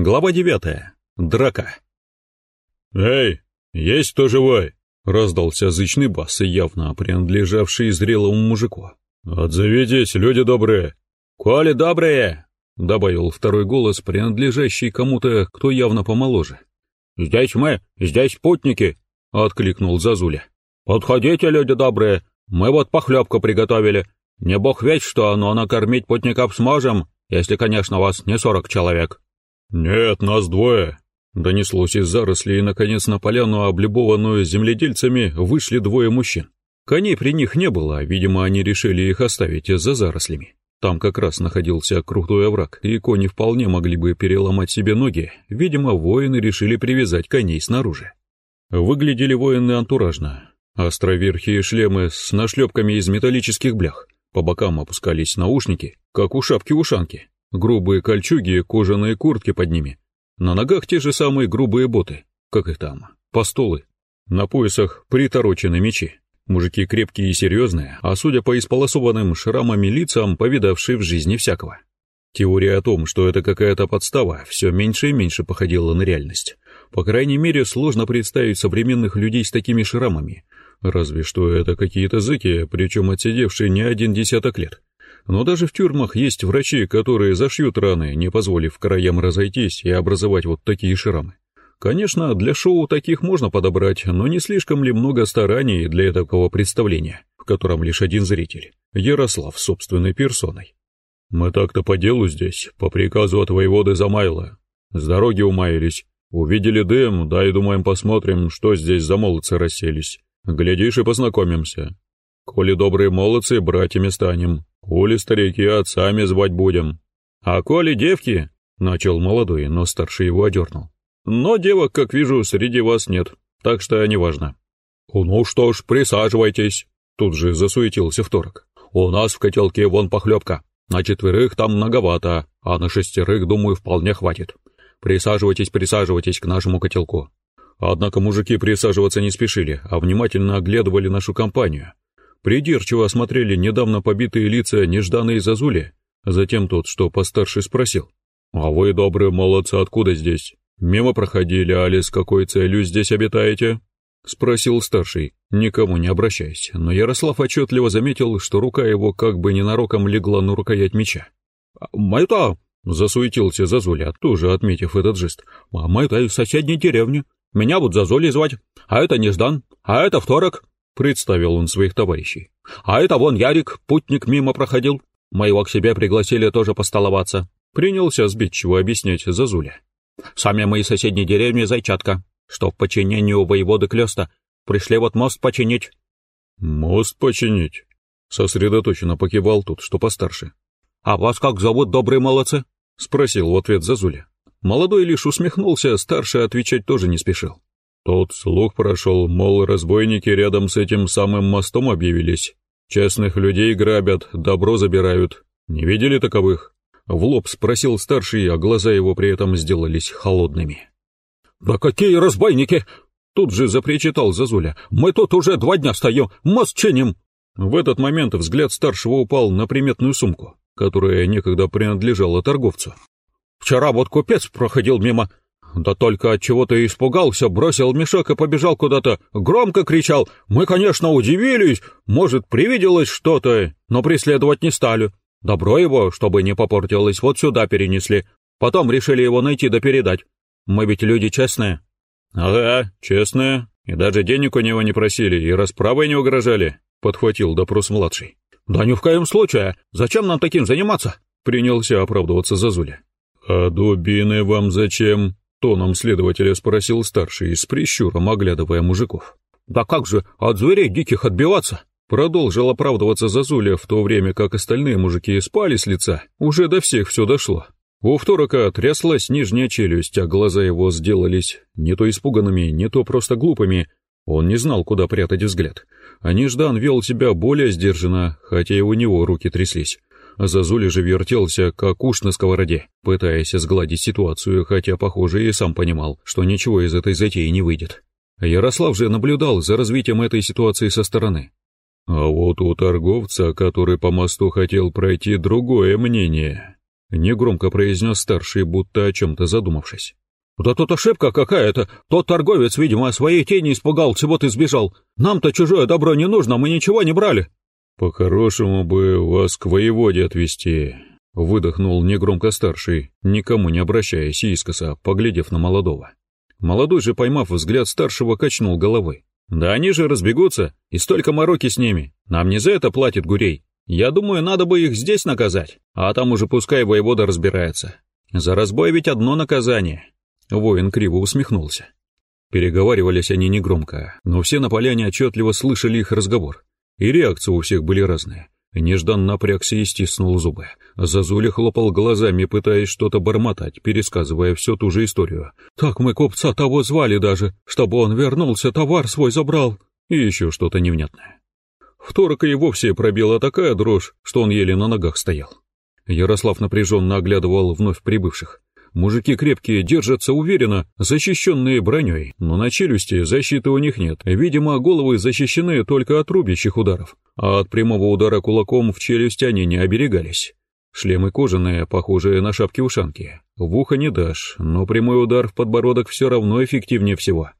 Глава девятая. Драка. «Эй, есть кто живой?» — раздался зычный бас, явно принадлежавший зрелому мужику. «Отзовитесь, люди добрые!» «Коли добрые!» — добавил второй голос, принадлежащий кому-то, кто явно помоложе. «Здесь мы, здесь путники!» — откликнул Зазуля. «Подходите, люди добрые, мы вот похлебку приготовили. Не бог ведь что, но накормить путников сможем, если, конечно, вас не сорок человек». «Нет, нас двое», — донеслось из зарослей, и, наконец, на поляну, облюбованную земледельцами, вышли двое мужчин. Коней при них не было, видимо, они решили их оставить за зарослями. Там как раз находился крутой овраг, и кони вполне могли бы переломать себе ноги, видимо, воины решили привязать коней снаружи. Выглядели воины антуражно. Островерхие шлемы с нашлепками из металлических блях, по бокам опускались наушники, как у шапки-ушанки, грубые кольчуги, кожаные куртки под ними. На ногах те же самые грубые боты, как их там, постолы. На поясах приторочены мечи. Мужики крепкие и серьезные, а судя по исполосованным шрамами лицам, повидавшие в жизни всякого. Теория о том, что это какая-то подстава, все меньше и меньше походила на реальность. По крайней мере, сложно представить современных людей с такими шрамами. Разве что это какие-то зыки, причем отсидевшие не один десяток лет. Но даже в тюрьмах есть врачи, которые зашьют раны, не позволив краям разойтись и образовать вот такие шрамы. Конечно, для шоу таких можно подобрать, но не слишком ли много стараний для такого представления, в котором лишь один зритель, Ярослав собственной персоной. Мы так-то по делу здесь, по приказу от воеводы Замайла. С дороги умаялись, увидели дым, да и думаем посмотрим, что здесь за молодцы расселись. Глядишь и познакомимся. Коли добрые молодцы, братьями станем, Коли старики отцами звать будем. А коли девки, начал молодой, но старший его одернул. Но девок, как вижу, среди вас нет, так что неважно. Ну что ж, присаживайтесь. Тут же засуетился второк. У нас в котелке вон похлебка. На четверых там многовато, а на шестерых, думаю, вполне хватит. Присаживайтесь, присаживайтесь к нашему котелку. Однако мужики присаживаться не спешили, а внимательно оглядывали нашу компанию, Придирчиво осмотрели недавно побитые лица нежданные зазули, затем тот, что постарше, спросил. «А вы, добрые молодцы, откуда здесь? Мимо проходили, али с какой целью здесь обитаете?» Спросил старший, никому не обращаясь, но Ярослав отчетливо заметил, что рука его как бы ненароком легла на рукоять меча. «Мы-то...» — засуетился Зазуля, тоже отметив этот жест. «А мы-то из соседней деревни. Меня вот Зазулей звать, а это Неждан, а это Второк, Представил он своих товарищей. «А это вон Ярик, путник мимо проходил. Мы его к себе пригласили тоже постоловаться». Принялся сбитчиво объяснять Зазуля. «Сами мы из соседней деревни Зайчатка, что в подчинению воеводы Клёста. Пришли вот мост починить». «Мост починить?» Сосредоточенно покивал тут, что постарше. «А вас как зовут, добрые молодцы?» Спросил в ответ Зазуля. Молодой лишь усмехнулся, старший отвечать тоже не спешил. Тот слух прошел, мол, разбойники рядом с этим самым мостом объявились. Честных людей грабят, добро забирают. Не видели таковых? В лоб спросил старший, а глаза его при этом сделались холодными. «Да какие разбойники!» Тут же запричитал Зазуля. «Мы тут уже два дня стоим, мост чиним!» В этот момент взгляд старшего упал на приметную сумку, которая некогда принадлежала торговцу. «Вчера вот купец проходил мимо, да только от чего то испугался, бросил мешок и побежал куда-то, громко кричал. Мы, конечно, удивились, может, привиделось что-то, но преследовать не стали. Добро его, чтобы не попортилось, вот сюда перенесли. Потом решили его найти да передать. Мы ведь люди честные. Ага, честные. И даже денег у него не просили, и расправой не угрожали, подхватил допрос младший. Да ни в коем случае. Зачем нам таким заниматься? Принялся оправдываться Зазуля. А дубины вам зачем? Тоном следователя спросил старший, с прищуром оглядывая мужиков. «Да как же, от зверей диких отбиваться?» Продолжил оправдываться Зазуля, в то время как остальные мужики спали с лица. Уже до всех все дошло. У второка тряслась нижняя челюсть, а глаза его сделались не то испуганными, не то просто глупыми. Он не знал, куда прятать взгляд. А Неждан вел себя более сдержанно, хотя и у него руки тряслись. Зазуля же вертелся, как уж на сковороде, пытаясь сгладить ситуацию, хотя, похоже, и сам понимал, что ничего из этой затеи не выйдет. Ярослав же наблюдал за развитием этой ситуации со стороны. А вот у торговца, который по мосту хотел пройти, другое мнение. Негромко произнес старший, будто о чем-то задумавшись. «Да тут ошибка какая-то. Тот торговец, видимо, своей тени испугался, вот и сбежал. Нам-то чужое добро не нужно, мы ничего не брали». «По-хорошему бы вас к воеводе отвезти», — выдохнул негромко старший, никому не обращаясь искоса, поглядев на молодого. Молодой же, поймав взгляд старшего, качнул головой. «Да они же разбегутся, и столько мороки с ними. Нам не за это платит Гурей. Я думаю, надо бы их здесь наказать, а там уже пускай воевода разбирается. За разбой ведь одно наказание». Воин криво усмехнулся. Переговаривались они негромко, но все на поляне отчетливо слышали их разговор. И реакции у всех были разные. Неждан напрягся и стиснул зубы. Зазуля хлопал глазами, пытаясь что-то бормотать, пересказывая всю ту же историю. «Так мы купца того звали даже, чтобы он вернулся, товар свой забрал». И еще что-то невнятное. Вторка и вовсе пробила такая дрожь, что он еле на ногах стоял. Ярослав напряженно оглядывал вновь прибывших. Мужики крепкие, держатся уверенно, защищенные броней, но на челюсти защиты у них нет. Видимо, головы защищены только от рубящих ударов, а от прямого удара кулаком в челюсть они не оберегались. Шлемы кожаные, похожие на шапки-ушанки. В ухо не дашь, но прямой удар в подбородок все равно эффективнее всего.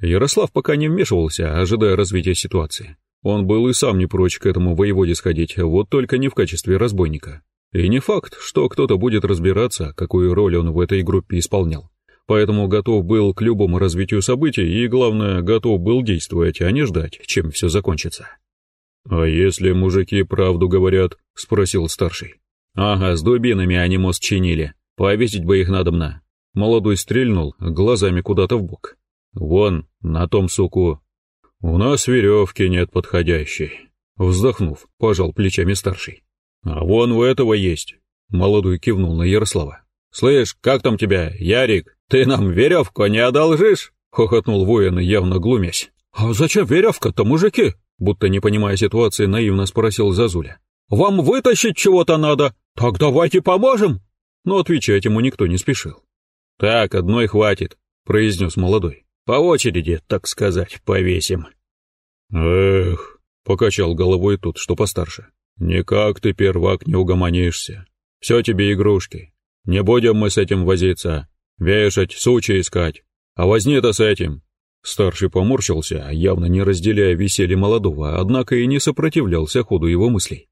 Ярослав пока не вмешивался, ожидая развития ситуации. Он был и сам не прочь к этому воеводе сходить, вот только не в качестве разбойника. И не факт, что кто-то будет разбираться, какую роль он в этой группе исполнял. Поэтому готов был к любому развитию событий и, главное, готов был действовать, а не ждать, чем все закончится. «А если мужики правду говорят?» — спросил старший. «Ага, с дубинами они мост чинили. Повесить бы их надобно». Молодой стрельнул глазами куда-то в бок. «Вон, на том суку». «У нас веревки нет подходящей». Вздохнув, пожал плечами старший. «А вон у этого есть», — молодой кивнул на Ярослава. «Слышь, как там тебя, Ярик? Ты нам веревку не одолжишь?» — хохотнул воин, явно глумясь. «А зачем веревка-то, мужики?» — будто не понимая ситуации, наивно спросил Зазуля. «Вам вытащить чего-то надо? Так давайте поможем!» Но отвечать ему никто не спешил. «Так, одной хватит», — произнес молодой. «По очереди, так сказать, повесим». «Эх», — покачал головой тот, что постарше. «Никак ты, первак, не угомонишься. Все тебе игрушки. Не будем мы с этим возиться, вешать, сучи искать. А возни-то с этим». Старший поморщился, явно не разделяя веселье молодого, однако и не сопротивлялся ходу его мыслей.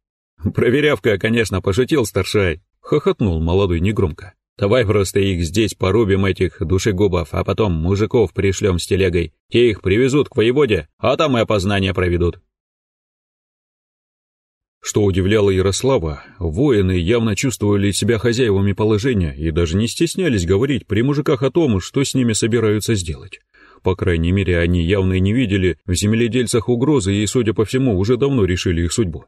«Проверявка, конечно, пошутил старшай», — хохотнул молодой негромко. «Давай просто их здесь порубим, этих душегубов, а потом мужиков пришлем с телегой. Те их привезут к воеводе, а там и опознание проведут. Что удивляло Ярослава, воины явно чувствовали себя хозяевами положения и даже не стеснялись говорить при мужиках о том, что с ними собираются сделать. По крайней мере, они явно не видели в земледельцах угрозы и, судя по всему, уже давно решили их судьбу.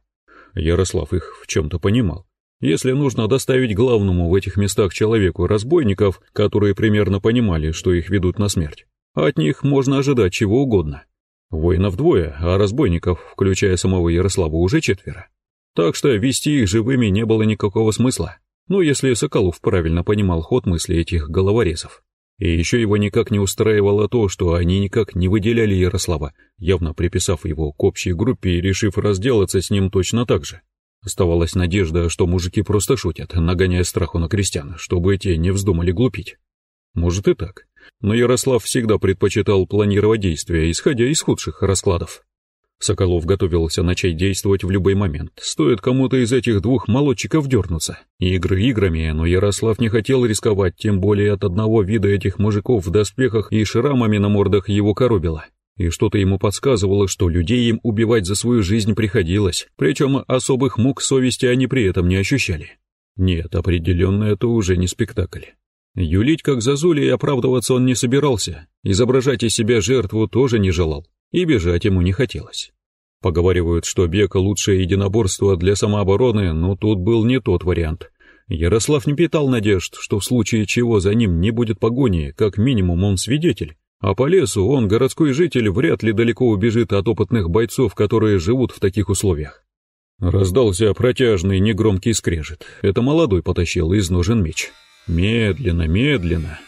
Ярослав их в чем-то понимал. Если нужно доставить главному в этих местах человеку разбойников, которые примерно понимали, что их ведут на смерть, от них можно ожидать чего угодно. Воинов двое, а разбойников, включая самого Ярослава, уже четверо. Так что вести их живыми не было никакого смысла, ну если Соколов правильно понимал ход мысли этих головорезов. И еще его никак не устраивало то, что они никак не выделяли Ярослава, явно приписав его к общей группе и решив разделаться с ним точно так же. Оставалась надежда, что мужики просто шутят, нагоняя страху на крестьян, чтобы те не вздумали глупить. Может и так, но Ярослав всегда предпочитал планировать действия, исходя из худших раскладов. Соколов готовился начать действовать в любой момент. Стоит кому-то из этих двух молодчиков дернуться. Игры играми, но Ярослав не хотел рисковать, тем более от одного вида этих мужиков в доспехах и шрамами на мордах его коробило. И что-то ему подсказывало, что людей им убивать за свою жизнь приходилось, причем особых мук совести они при этом не ощущали. Нет, определенно это уже не спектакль. Юлить как Зазули и оправдываться он не собирался, изображать из себя жертву тоже не желал и бежать ему не хотелось. Поговаривают, что бег — лучшее единоборство для самообороны, но тут был не тот вариант. Ярослав не питал надежд, что в случае чего за ним не будет погони, как минимум он свидетель, а по лесу он, городской житель, вряд ли далеко убежит от опытных бойцов, которые живут в таких условиях. Раздался протяжный негромкий скрежет. Это молодой потащил из ножен меч. Медленно, медленно.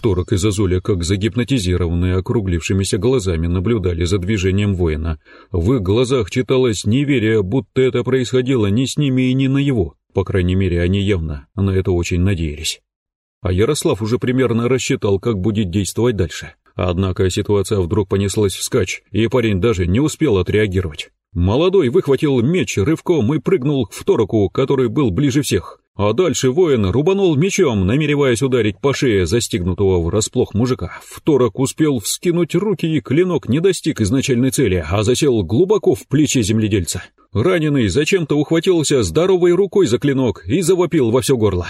Второк и Зазуля, как загипнотизированные округлившимися глазами, наблюдали за движением воина. В их глазах читалось неверие, будто это происходило ни с ними и не на его. По крайней мере, они явно на это очень надеялись. А Ярослав уже примерно рассчитал, как будет действовать дальше. Однако ситуация вдруг понеслась вскачь, и парень даже не успел отреагировать. Молодой выхватил меч рывком и прыгнул к второку, который был ближе всех. А дальше воин рубанул мечом, намереваясь ударить по шее застигнутого врасплох мужика. Второк успел вскинуть руки, и клинок не достиг изначальной цели, а засел глубоко в плече земледельца. Раненый зачем-то ухватился здоровой рукой за клинок и завопил во все горло.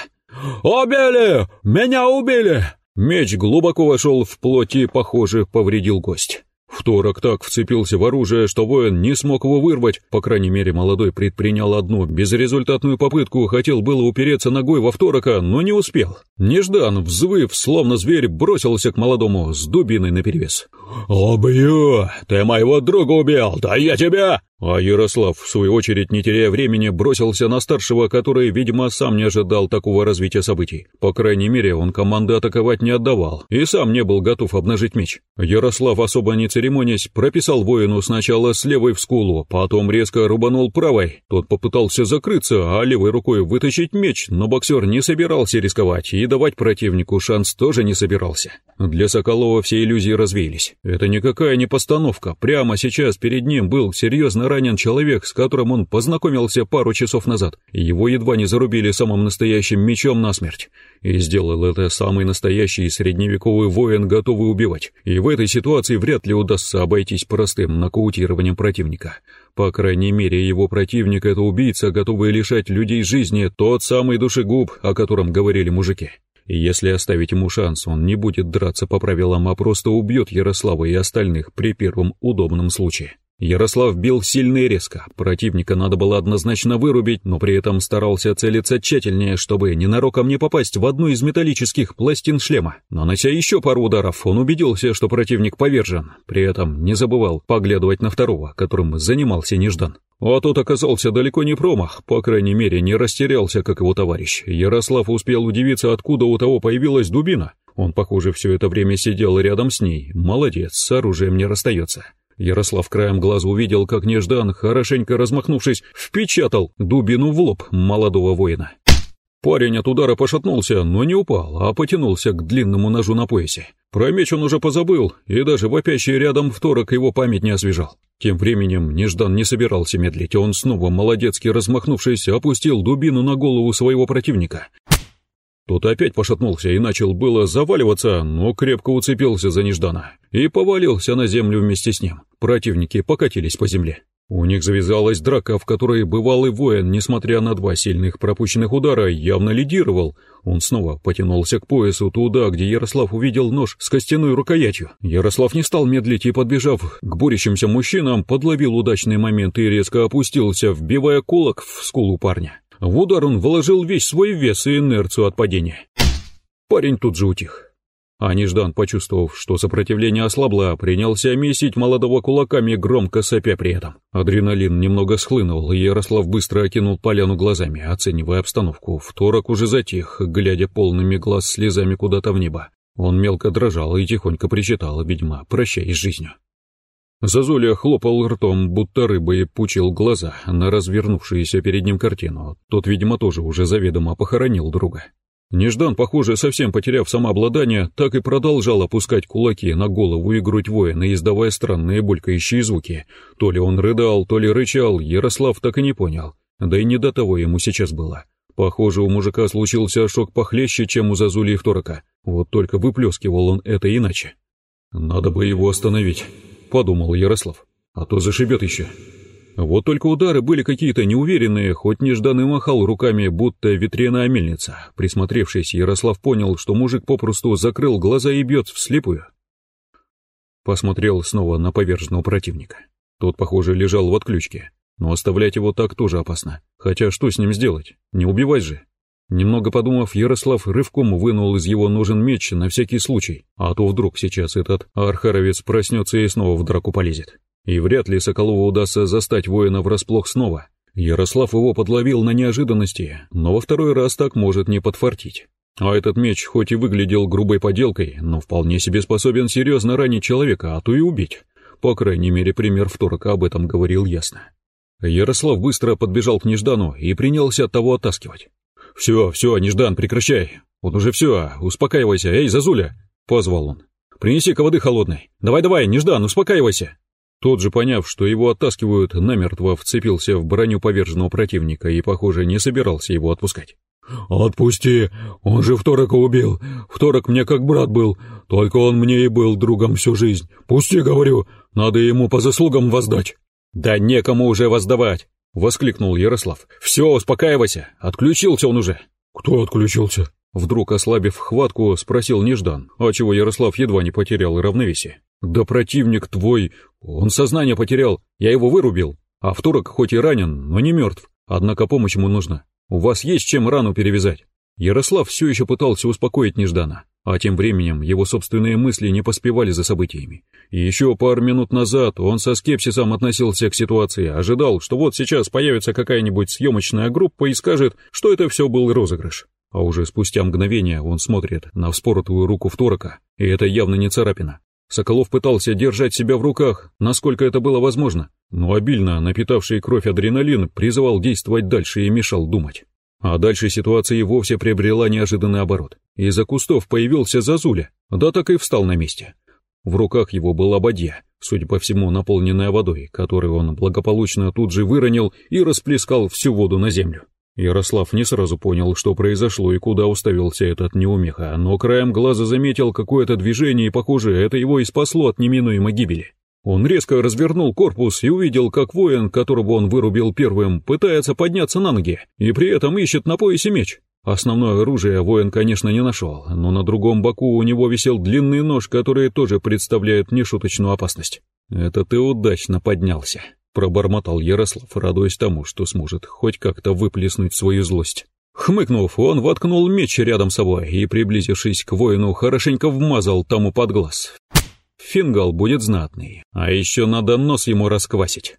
«Убили! Меня убили!» Меч глубоко вошел в плоть и, похоже, повредил гость. Второк так вцепился в оружие, что воин не смог его вырвать, по крайней мере молодой предпринял одну безрезультатную попытку, хотел было упереться ногой во второка, но не успел. Неждан, взвыв, словно зверь, бросился к молодому с дубиной наперевес. «Убью! Ты моего друга убил, да я тебя!» А Ярослав, в свою очередь, не теряя времени, бросился на старшего, который, видимо, сам не ожидал такого развития событий. По крайней мере, он команды атаковать не отдавал, и сам не был готов обнажить меч. Ярослав, особо не церемонясь, прописал воину сначала с левой в скулу, потом резко рубанул правой. Тот попытался закрыться, а левой рукой вытащить меч, но боксер не собирался рисковать, и давать противнику шанс тоже не собирался. Для Соколова все иллюзии развеялись. Это никакая не постановка, прямо сейчас перед ним был серьезно ранен человек, с которым он познакомился пару часов назад. Его едва не зарубили самым настоящим мечом насмерть. И сделал это самый настоящий средневековый воин, готовый убивать. И в этой ситуации вряд ли удастся обойтись простым нокаутированием противника. По крайней мере, его противник — это убийца, готовый лишать людей жизни, тот самый душегуб, о котором говорили мужики. И если оставить ему шанс, он не будет драться по правилам, а просто убьет Ярослава и остальных при первом удобном случае. Ярослав бил сильно и резко, противника надо было однозначно вырубить, но при этом старался целиться тщательнее, чтобы ненароком не попасть в одну из металлических пластин шлема. Нанося еще пару ударов, он убедился, что противник повержен, при этом не забывал поглядывать на второго, которым занимался Неждан. А тот оказался далеко не промах, по крайней мере не растерялся, как его товарищ. Ярослав успел удивиться, откуда у того появилась дубина. Он, похоже, все это время сидел рядом с ней. Молодец, с оружием не расстается. Ярослав краем глаза увидел, как Неждан, хорошенько размахнувшись, впечатал дубину в лоб молодого воина. Парень от удара пошатнулся, но не упал, а потянулся к длинному ножу на поясе. Про меч он уже позабыл, и даже вопящий рядом второк его память не освежал. Тем временем Неждан не собирался медлить, он снова, молодецки размахнувшись, опустил дубину на голову своего противника. Тот опять пошатнулся и начал было заваливаться, но крепко уцепился за Неждана и повалился на землю вместе с ним. Противники покатились по земле. У них завязалась драка, в которой бывалый воин, несмотря на два сильных пропущенных удара, явно лидировал. Он снова потянулся к поясу туда, где Ярослав увидел нож с костяной рукоятью. Ярослав не стал медлить и, подбежав к борющимся мужчинам, подловил удачный момент и резко опустился, вбивая кулак в скулу парня. В удар он вложил весь свой вес и инерцию от падения. Парень тут же утих. А Неждан, почувствовав, что сопротивление ослабло, принялся месить молодого кулаками, громко сопя при этом. Адреналин немного схлынул, и Ярослав быстро окинул поляну глазами, оценивая обстановку. Второк уже затих, глядя полными глаз слезами куда-то в небо. Он мелко дрожал и тихонько причитал, видимо, прощаясь с жизнью. Зазуля хлопал ртом, будто рыба, и пучил глаза на развернувшуюся перед ним картину. Тот, видимо, тоже уже заведомо похоронил друга. Неждан, похоже, совсем потеряв самообладание, так и продолжал опускать кулаки на голову и грудь воина, издавая странные булькающие звуки. То ли он рыдал, то ли рычал, Ярослав так и не понял. Да и не до того ему сейчас было. Похоже, у мужика случился шок похлеще, чем у Зазули и Второка. Вот только выплескивал он это иначе. Надо бы его остановить подумал Ярослав. А то зашибет еще. Вот только удары были какие-то неуверенные, хоть нежданный махал руками, будто ветряная мельница. Присмотревшись, Ярослав понял, что мужик попросту закрыл глаза и бьет вслепую. Посмотрел снова на поверженного противника. Тот, похоже, лежал в отключке. Но оставлять его так тоже опасно. Хотя что с ним сделать? Не убивать же. Немного подумав, Ярослав рывком вынул из его ножен меч на всякий случай, а то вдруг сейчас этот архаровец проснется и снова в драку полезет. И вряд ли Соколову удастся застать воина врасплох снова. Ярослав его подловил на неожиданности, но во второй раз так может не подфартить. А этот меч хоть и выглядел грубой поделкой, но вполне себе способен серьезно ранить человека, а то и убить. По крайней мере, пример вторка об этом говорил ясно. Ярослав быстро подбежал к Неждану и принялся того оттаскивать. «Все, все, Неждан, прекращай. Вот уже все, успокаивайся. Эй, Зазуля!» — позвал он. «Принеси-ка воды холодной. Давай-давай, Неждан, успокаивайся!» Тот же, поняв, что его оттаскивают, намертво вцепился в броню поверженного противника и, похоже, не собирался его отпускать. «Отпусти! Он же Второка убил! Второк мне как брат был, только он мне и был другом всю жизнь. Пусти, говорю, надо ему по заслугам воздать!» «Да некому уже воздавать!» — воскликнул Ярослав. «Все, успокаивайся! Отключился он уже!» «Кто отключился?» Вдруг ослабив хватку, спросил Неждан, а чего Ярослав едва не потерял равновесие. «Да противник твой, он сознание потерял, я его вырубил, а второк хоть и ранен, но не мертв, однако помощь ему нужна. У вас есть чем рану перевязать?» Ярослав все еще пытался успокоить Неждана, а тем временем его собственные мысли не поспевали за событиями. И еще пару минут назад он со скепсисом относился к ситуации, ожидал, что вот сейчас появится какая-нибудь съемочная группа и скажет, что это все был розыгрыш. А уже спустя мгновение он смотрит на вспоротую руку второка, и это явно не царапина. Соколов пытался держать себя в руках, насколько это было возможно, но обильно напитавший кровь адреналин призывал действовать дальше и мешал думать. А дальше ситуация и вовсе приобрела неожиданный оборот. Из-за кустов появился Зазуля, да так и встал на месте. В руках его была бадья, судя по всему, наполненная водой, которую он благополучно тут же выронил и расплескал всю воду на землю. Ярослав не сразу понял, что произошло и куда уставился этот неумеха, но краем глаза заметил какое-то движение, и, похоже, это его и спасло от неминуемой гибели. Он резко развернул корпус и увидел, как воин, которого он вырубил первым, пытается подняться на ноги, и при этом ищет на поясе меч. Основное оружие воин, конечно, не нашел, но на другом боку у него висел длинный нож, который тоже представляет нешуточную опасность. «Это ты удачно поднялся», Пробормотал Ярослав, радуясь тому, что сможет хоть как-то выплеснуть свою злость. Хмыкнув, он воткнул меч рядом с собой и, приблизившись к воину, хорошенько вмазал тому под глаз. Фингал будет знатный, а еще надо нос ему расквасить.